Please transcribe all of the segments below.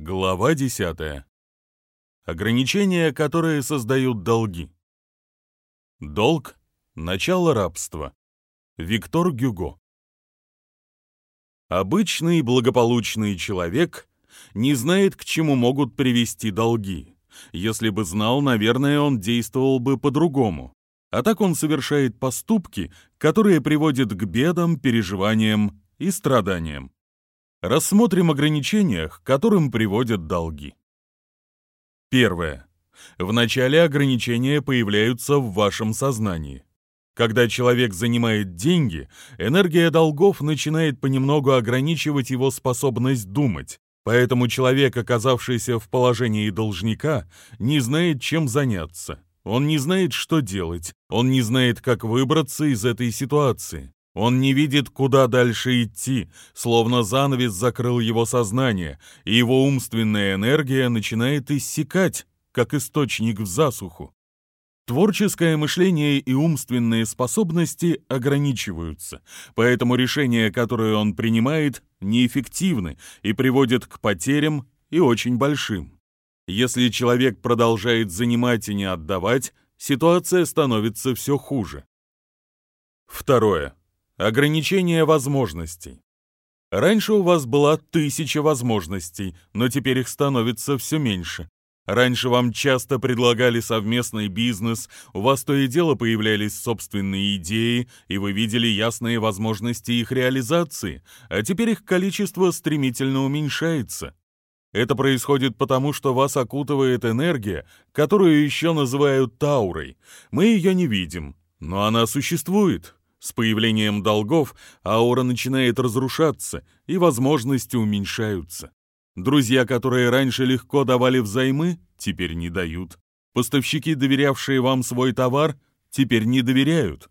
Глава 10. Ограничения, которые создают долги. Долг – начало рабства. Виктор Гюго. Обычный благополучный человек не знает, к чему могут привести долги. Если бы знал, наверное, он действовал бы по-другому. А так он совершает поступки, которые приводят к бедам, переживаниям и страданиям. Рассмотрим ограничения, к которым приводят долги. Первое. Вначале ограничения появляются в вашем сознании. Когда человек занимает деньги, энергия долгов начинает понемногу ограничивать его способность думать. Поэтому человек, оказавшийся в положении должника, не знает, чем заняться. Он не знает, что делать. Он не знает, как выбраться из этой ситуации. Он не видит, куда дальше идти, словно занавес закрыл его сознание, и его умственная энергия начинает иссякать, как источник в засуху. Творческое мышление и умственные способности ограничиваются, поэтому решения, которые он принимает, неэффективны и приводят к потерям и очень большим. Если человек продолжает занимать и не отдавать, ситуация становится все хуже. Второе. Ограничение возможностей. Раньше у вас была тысяча возможностей, но теперь их становится все меньше. Раньше вам часто предлагали совместный бизнес, у вас то и дело появлялись собственные идеи, и вы видели ясные возможности их реализации, а теперь их количество стремительно уменьшается. Это происходит потому, что вас окутывает энергия, которую еще называют таурой. Мы ее не видим, но она существует, с появлением долгов аура начинает разрушаться, и возможности уменьшаются. Друзья, которые раньше легко давали взаймы, теперь не дают. Поставщики, доверявшие вам свой товар, теперь не доверяют.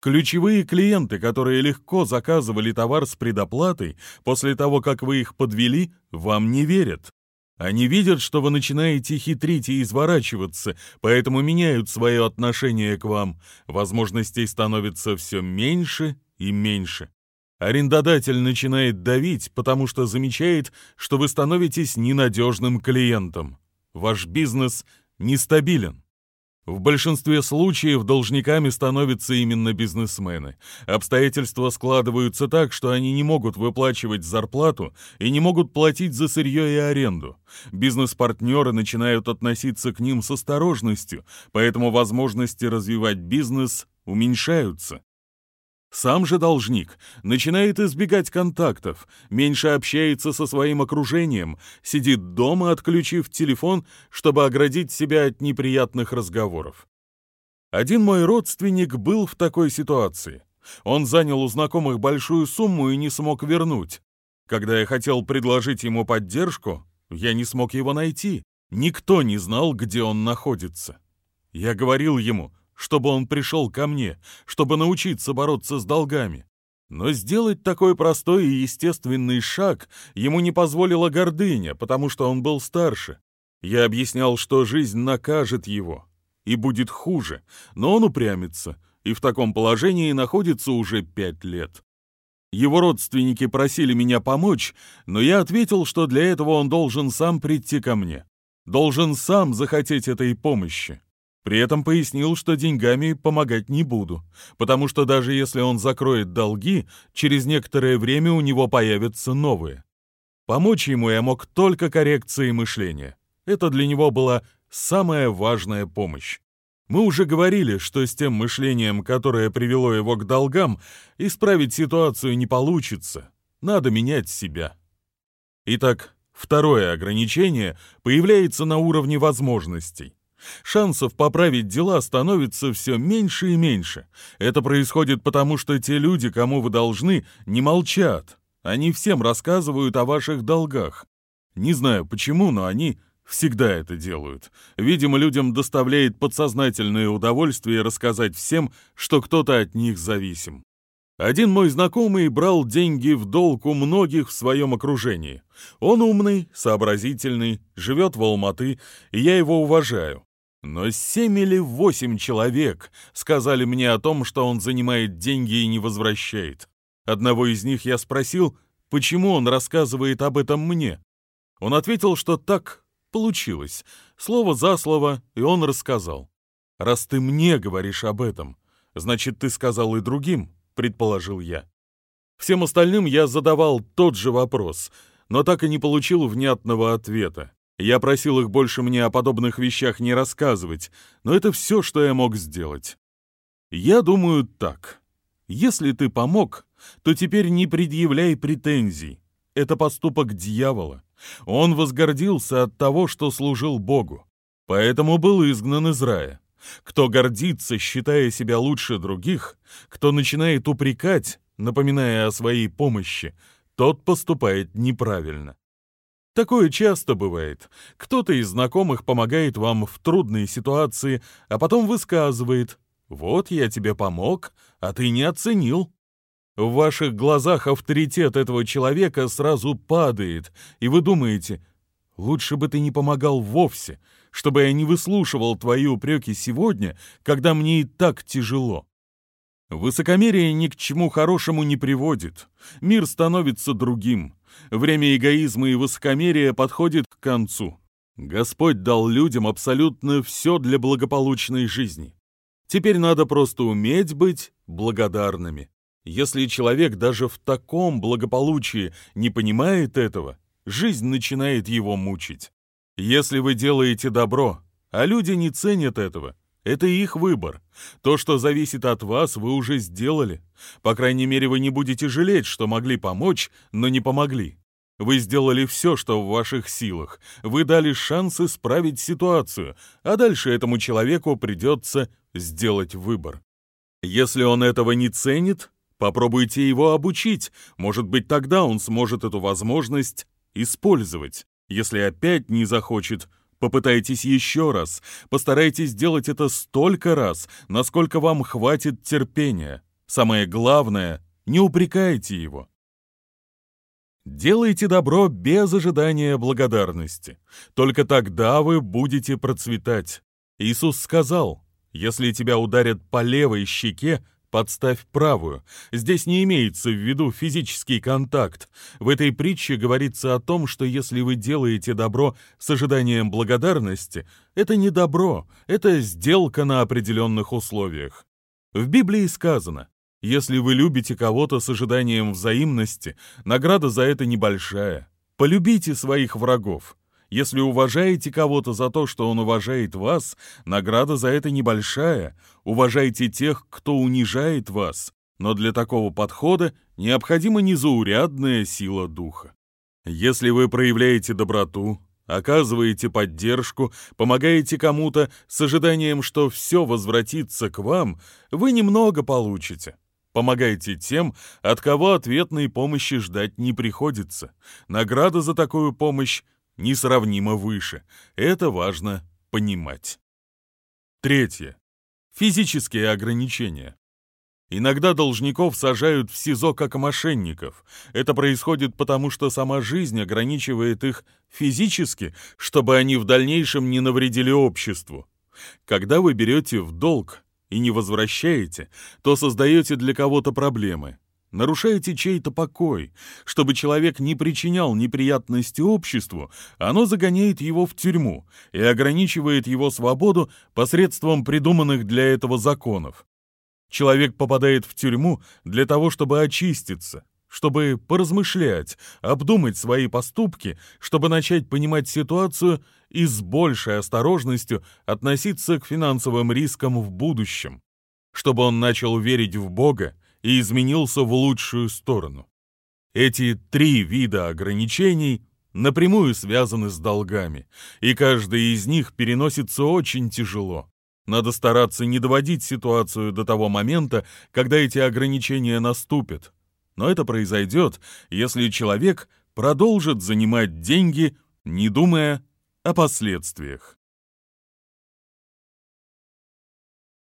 Ключевые клиенты, которые легко заказывали товар с предоплатой, после того, как вы их подвели, вам не верят. Они видят, что вы начинаете хитрить и изворачиваться, поэтому меняют свое отношение к вам. Возможностей становится все меньше и меньше. Арендодатель начинает давить, потому что замечает, что вы становитесь ненадежным клиентом. Ваш бизнес нестабилен. В большинстве случаев должниками становятся именно бизнесмены. Обстоятельства складываются так, что они не могут выплачивать зарплату и не могут платить за сырье и аренду. Бизнес-партнеры начинают относиться к ним с осторожностью, поэтому возможности развивать бизнес уменьшаются. Сам же должник начинает избегать контактов, меньше общается со своим окружением, сидит дома, отключив телефон, чтобы оградить себя от неприятных разговоров. Один мой родственник был в такой ситуации. Он занял у знакомых большую сумму и не смог вернуть. Когда я хотел предложить ему поддержку, я не смог его найти. Никто не знал, где он находится. Я говорил ему, чтобы он пришел ко мне, чтобы научиться бороться с долгами. Но сделать такой простой и естественный шаг ему не позволила гордыня, потому что он был старше. Я объяснял, что жизнь накажет его, и будет хуже, но он упрямится, и в таком положении находится уже пять лет. Его родственники просили меня помочь, но я ответил, что для этого он должен сам прийти ко мне, должен сам захотеть этой помощи. При этом пояснил, что деньгами помогать не буду, потому что даже если он закроет долги, через некоторое время у него появятся новые. Помочь ему я мог только коррекцией мышления. Это для него была самая важная помощь. Мы уже говорили, что с тем мышлением, которое привело его к долгам, исправить ситуацию не получится. Надо менять себя. Итак, второе ограничение появляется на уровне возможностей. Шансов поправить дела становится все меньше и меньше. Это происходит потому, что те люди, кому вы должны, не молчат. Они всем рассказывают о ваших долгах. Не знаю почему, но они всегда это делают. Видимо, людям доставляет подсознательное удовольствие рассказать всем, что кто-то от них зависим. Один мой знакомый брал деньги в долг у многих в своем окружении. Он умный, сообразительный, живет в Алматы, и я его уважаю. Но семь или восемь человек сказали мне о том, что он занимает деньги и не возвращает. Одного из них я спросил, почему он рассказывает об этом мне. Он ответил, что так получилось, слово за слово, и он рассказал. «Раз ты мне говоришь об этом, значит, ты сказал и другим», — предположил я. Всем остальным я задавал тот же вопрос, но так и не получил внятного ответа. Я просил их больше мне о подобных вещах не рассказывать, но это все, что я мог сделать. Я думаю так. Если ты помог, то теперь не предъявляй претензий. Это поступок дьявола. Он возгордился от того, что служил Богу. Поэтому был изгнан из рая. Кто гордится, считая себя лучше других, кто начинает упрекать, напоминая о своей помощи, тот поступает неправильно. Такое часто бывает. Кто-то из знакомых помогает вам в трудной ситуации, а потом высказывает «Вот я тебе помог, а ты не оценил». В ваших глазах авторитет этого человека сразу падает, и вы думаете «Лучше бы ты не помогал вовсе, чтобы я не выслушивал твои упреки сегодня, когда мне и так тяжело». Высокомерие ни к чему хорошему не приводит. Мир становится другим. Время эгоизма и высокомерия подходит к концу. Господь дал людям абсолютно все для благополучной жизни. Теперь надо просто уметь быть благодарными. Если человек даже в таком благополучии не понимает этого, жизнь начинает его мучить. Если вы делаете добро, а люди не ценят этого, это их выбор. То, что зависит от вас, вы уже сделали. По крайней мере, вы не будете жалеть, что могли помочь, но не помогли. Вы сделали все, что в ваших силах. Вы дали шанс исправить ситуацию, а дальше этому человеку придется сделать выбор. Если он этого не ценит, попробуйте его обучить. Может быть, тогда он сможет эту возможность использовать. Если опять не захочет, Попытайтесь еще раз. Постарайтесь сделать это столько раз, насколько вам хватит терпения. Самое главное, не упрекайте его. Делайте добро без ожидания благодарности. Только тогда вы будете процветать. Иисус сказал, если тебя ударят по левой щеке, Подставь правую. Здесь не имеется в виду физический контакт. В этой притче говорится о том, что если вы делаете добро с ожиданием благодарности, это не добро, это сделка на определенных условиях. В Библии сказано, если вы любите кого-то с ожиданием взаимности, награда за это небольшая. Полюбите своих врагов. Если уважаете кого-то за то, что он уважает вас, награда за это небольшая. Уважайте тех, кто унижает вас. Но для такого подхода необходима незаурядная сила духа. Если вы проявляете доброту, оказываете поддержку, помогаете кому-то с ожиданием, что все возвратится к вам, вы немного получите. Помогайте тем, от кого ответной помощи ждать не приходится. Награда за такую помощь несравнимо выше. Это важно понимать. Третье. Физические ограничения. Иногда должников сажают в СИЗО как мошенников. Это происходит потому, что сама жизнь ограничивает их физически, чтобы они в дальнейшем не навредили обществу. Когда вы берете в долг и не возвращаете, то создаете для кого-то проблемы нарушаете чей-то покой. Чтобы человек не причинял неприятности обществу, оно загоняет его в тюрьму и ограничивает его свободу посредством придуманных для этого законов. Человек попадает в тюрьму для того, чтобы очиститься, чтобы поразмышлять, обдумать свои поступки, чтобы начать понимать ситуацию и с большей осторожностью относиться к финансовым рискам в будущем, чтобы он начал верить в Бога и изменился в лучшую сторону. Эти три вида ограничений напрямую связаны с долгами, и каждый из них переносится очень тяжело. Надо стараться не доводить ситуацию до того момента, когда эти ограничения наступят. Но это произойдет, если человек продолжит занимать деньги, не думая о последствиях.